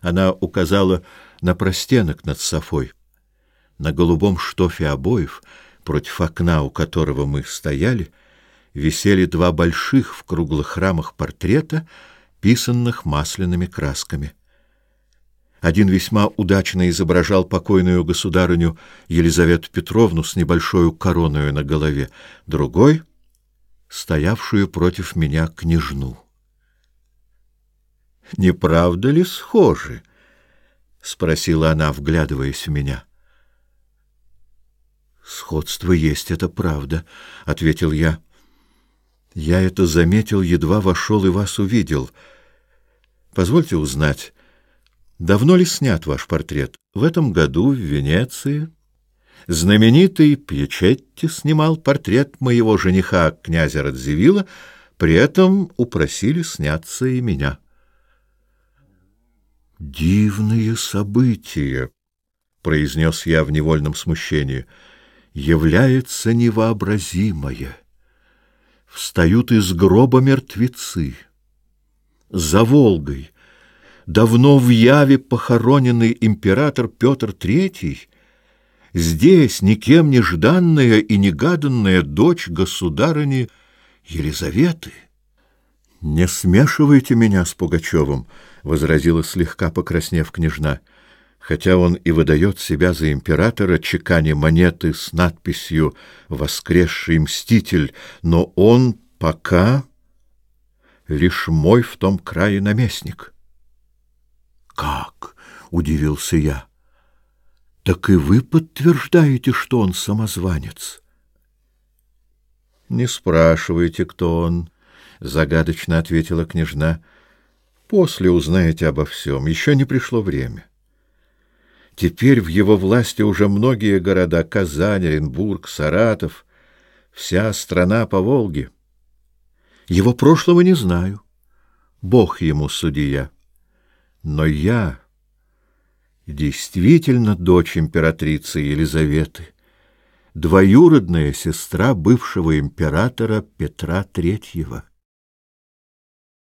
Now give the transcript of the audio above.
Она указала на простенок над Софой. На голубом штофе обоев, против окна, у которого мы стояли, висели два больших в круглых рамах портрета, писанных масляными красками. Один весьма удачно изображал покойную государыню Елизавету Петровну с небольшой короною на голове, другой — стоявшую против меня княжну не правда ли схожи? — спросила она, вглядываясь в меня. — Сходство есть, это правда, — ответил я. Я это заметил, едва вошел и вас увидел. Позвольте узнать, давно ли снят ваш портрет? В этом году в Венеции знаменитый Пьячетти снимал портрет моего жениха, князя Радзивилла, при этом упросили сняться и меня. «Дивные события», — произнес я в невольном смущении, — «является невообразимое. Встают из гроба мертвецы. За Волгой давно в яве похороненный император Петр Третий здесь никем не жданная и негаданная дочь государыни Елизаветы. Не смешивайте меня с Пугачевым, — возразила слегка покраснев княжна, — хотя он и выдает себя за императора чеканя монеты с надписью «Воскресший мститель», но он пока лишь мой в том крае наместник. — Как? — удивился я. — Так и вы подтверждаете, что он самозванец? — Не спрашивайте, кто он, — загадочно ответила княжна. После узнаете обо всем. Еще не пришло время. Теперь в его власти уже многие города: Казань, Оренбург, Саратов, вся страна по Волге. Его прошлого не знаю. Бог ему судья. Но я действительно дочь императрицы Елизаветы, двоюродная сестра бывшего императора Петра Третьего.